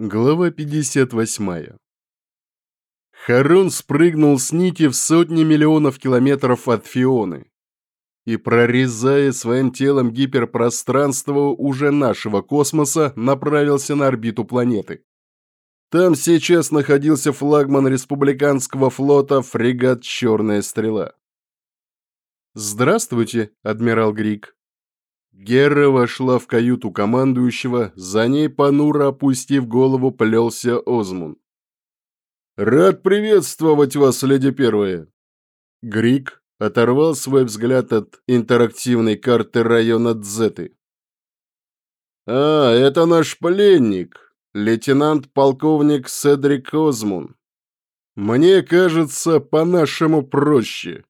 Глава 58. Харон спрыгнул с нити в сотни миллионов километров от Фионы и, прорезая своим телом гиперпространство уже нашего космоса, направился на орбиту планеты. Там сейчас находился флагман республиканского флота фрегат «Черная стрела». «Здравствуйте, адмирал Грик», Герра вошла в каюту командующего, за ней понуро опустив голову плелся Озмун. «Рад приветствовать вас, леди первая!» Грик оторвал свой взгляд от интерактивной карты района Дзеты. «А, это наш пленник, лейтенант-полковник Седрик Озмун. Мне кажется, по-нашему проще.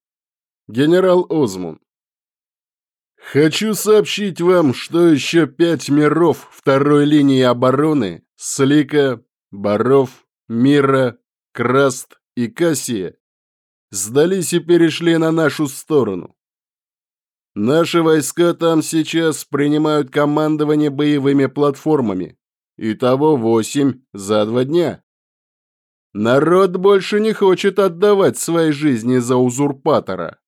Генерал Озмун, Хочу сообщить вам, что еще пять миров второй линии обороны – Слика, Баров, Мира, Краст и Кассия – сдались и перешли на нашу сторону. Наши войска там сейчас принимают командование боевыми платформами. Итого восемь за два дня. Народ больше не хочет отдавать свои жизни за узурпатора.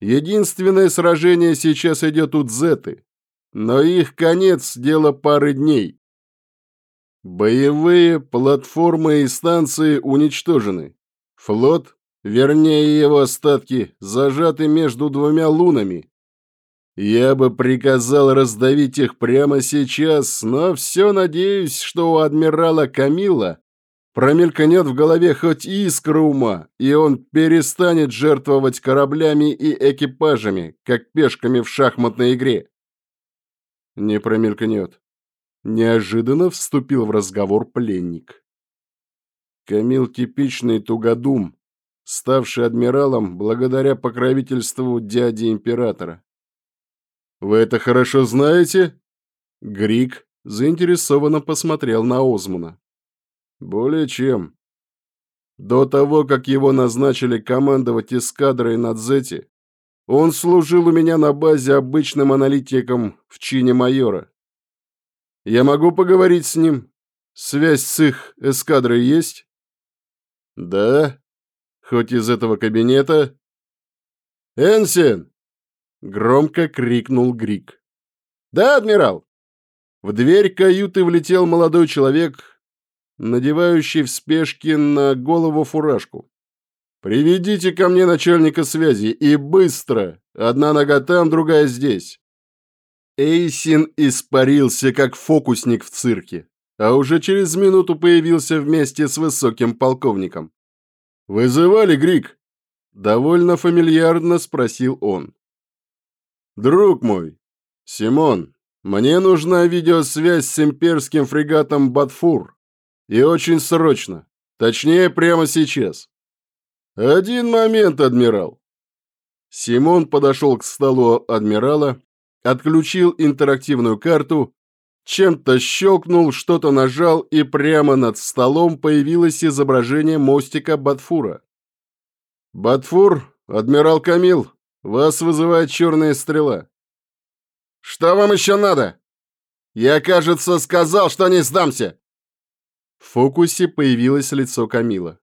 Единственное сражение сейчас идет у Дзеты, но их конец – дело пары дней. Боевые платформы и станции уничтожены. Флот, вернее его остатки, зажаты между двумя лунами. Я бы приказал раздавить их прямо сейчас, но все надеюсь, что у адмирала Камила Промелькнет в голове хоть искра ума, и он перестанет жертвовать кораблями и экипажами, как пешками в шахматной игре. Не промелькнет. Неожиданно вступил в разговор пленник. Камил типичный тугодум, ставший адмиралом благодаря покровительству дяди императора. «Вы это хорошо знаете?» Грик заинтересованно посмотрел на Озмуна. Более чем. До того, как его назначили командовать эскадрой на Дзете, он служил у меня на базе обычным аналитиком в чине майора. Я могу поговорить с ним? Связь с их эскадрой есть? Да, хоть из этого кабинета. Энсен! Громко крикнул Грик. Да, адмирал! В дверь каюты влетел молодой человек надевающий в спешке на голову фуражку. «Приведите ко мне начальника связи, и быстро! Одна нога там, другая здесь!» Эйсин испарился, как фокусник в цирке, а уже через минуту появился вместе с высоким полковником. «Вызывали, Грик?» Довольно фамильярно спросил он. «Друг мой, Симон, мне нужна видеосвязь с имперским фрегатом «Батфур». И очень срочно. Точнее, прямо сейчас. Один момент, адмирал. Симон подошел к столу адмирала, отключил интерактивную карту, чем-то щелкнул, что-то нажал, и прямо над столом появилось изображение мостика Батфура. «Батфур, адмирал Камил, вас вызывает черная стрела». «Что вам еще надо? Я, кажется, сказал, что не сдамся!» В фокусе появилось лицо Камила.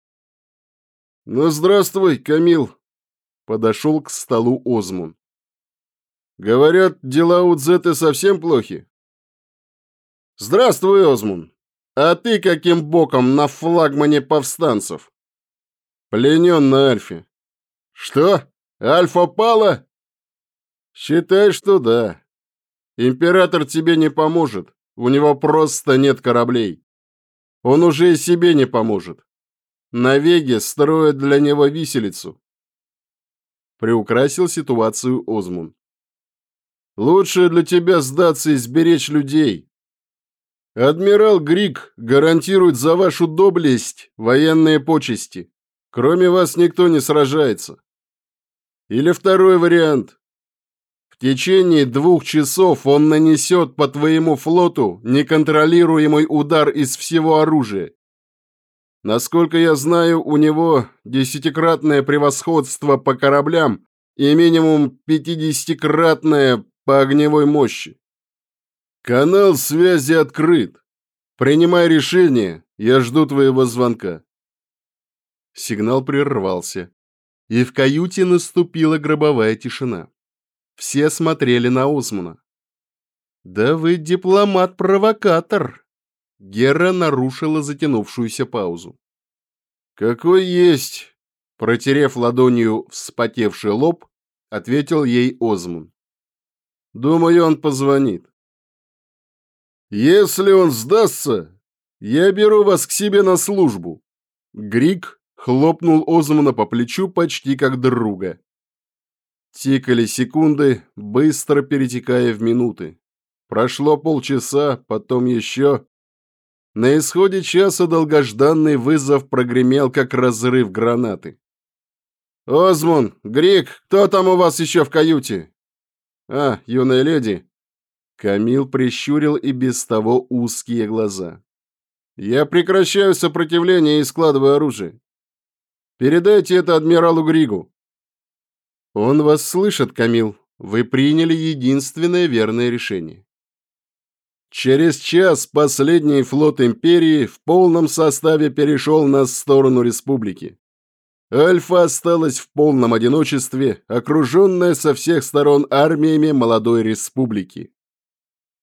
«Ну, здравствуй, Камил!» Подошел к столу Озмун. «Говорят, дела у Дзеты совсем плохи?» «Здравствуй, Озмун! А ты каким боком на флагмане повстанцев?» «Пленен на Альфе». «Что? Альфа пала?» «Считай, что да. Император тебе не поможет. У него просто нет кораблей. Он уже и себе не поможет. На Веге строят для него виселицу. Приукрасил ситуацию Озмун. Лучше для тебя сдаться и сберечь людей. Адмирал Грик гарантирует за вашу доблесть военные почести. Кроме вас никто не сражается. Или второй вариант течение двух часов он нанесет по твоему флоту неконтролируемый удар из всего оружия. Насколько я знаю, у него десятикратное превосходство по кораблям и минимум пятидесятикратное по огневой мощи. Канал связи открыт. Принимай решение, я жду твоего звонка. Сигнал прервался, и в каюте наступила гробовая тишина. Все смотрели на Османа. «Да вы дипломат-провокатор!» Гера нарушила затянувшуюся паузу. «Какой есть!» Протерев ладонью вспотевший лоб, ответил ей Озман. «Думаю, он позвонит». «Если он сдастся, я беру вас к себе на службу». Грик хлопнул Озмана по плечу почти как друга. Тикали секунды, быстро перетекая в минуты. Прошло полчаса, потом еще. На исходе часа долгожданный вызов прогремел, как разрыв гранаты. «Озмун, Грик, кто там у вас еще в каюте?» «А, юная леди». Камил прищурил и без того узкие глаза. «Я прекращаю сопротивление и складываю оружие. Передайте это адмиралу Григу». «Он вас слышит, Камил. Вы приняли единственное верное решение». Через час последний флот Империи в полном составе перешел на сторону Республики. Альфа осталась в полном одиночестве, окруженная со всех сторон армиями молодой республики.